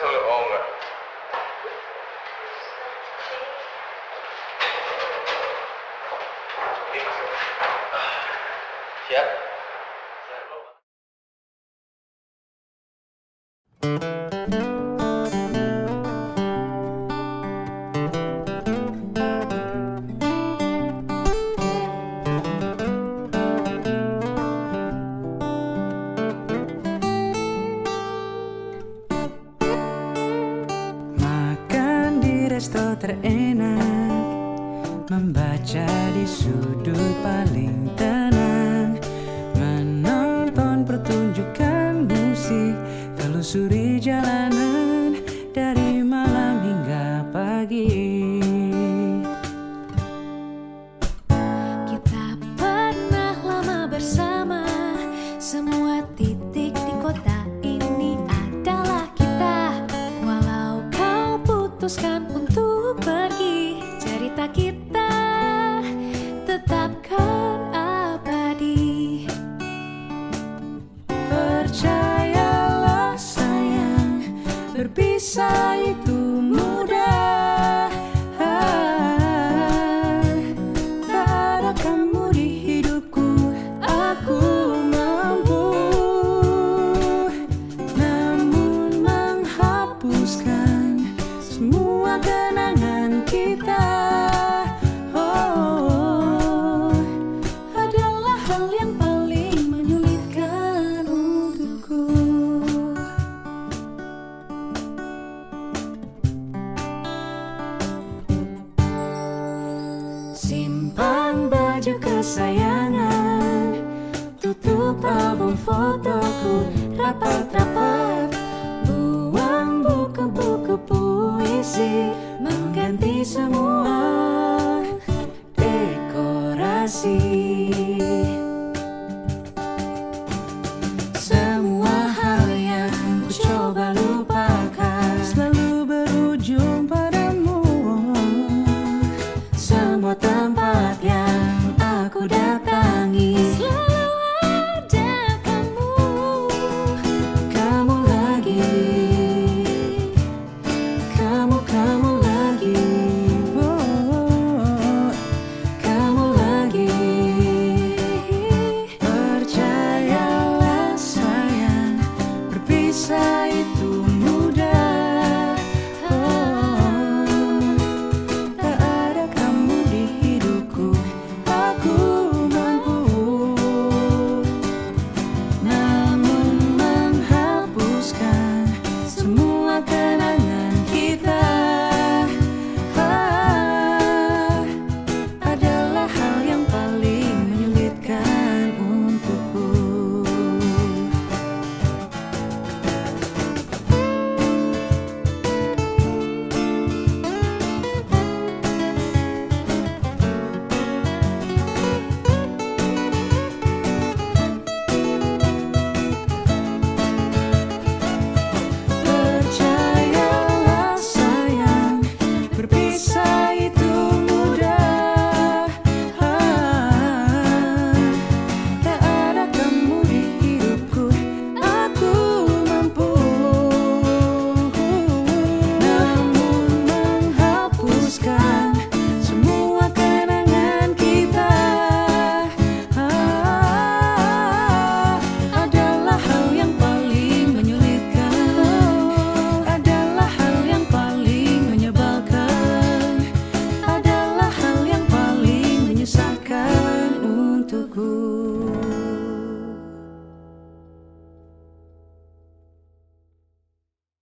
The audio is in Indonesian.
totally older. Yep. resto terenak. Membaca di sudut paling tenang. Menonton pertunjukan musik. Telusuri jalan beside kesayangan. Tutup album fotoku rapat-rapat. Buang buku-buku puisi Mengganti semua dekorasi.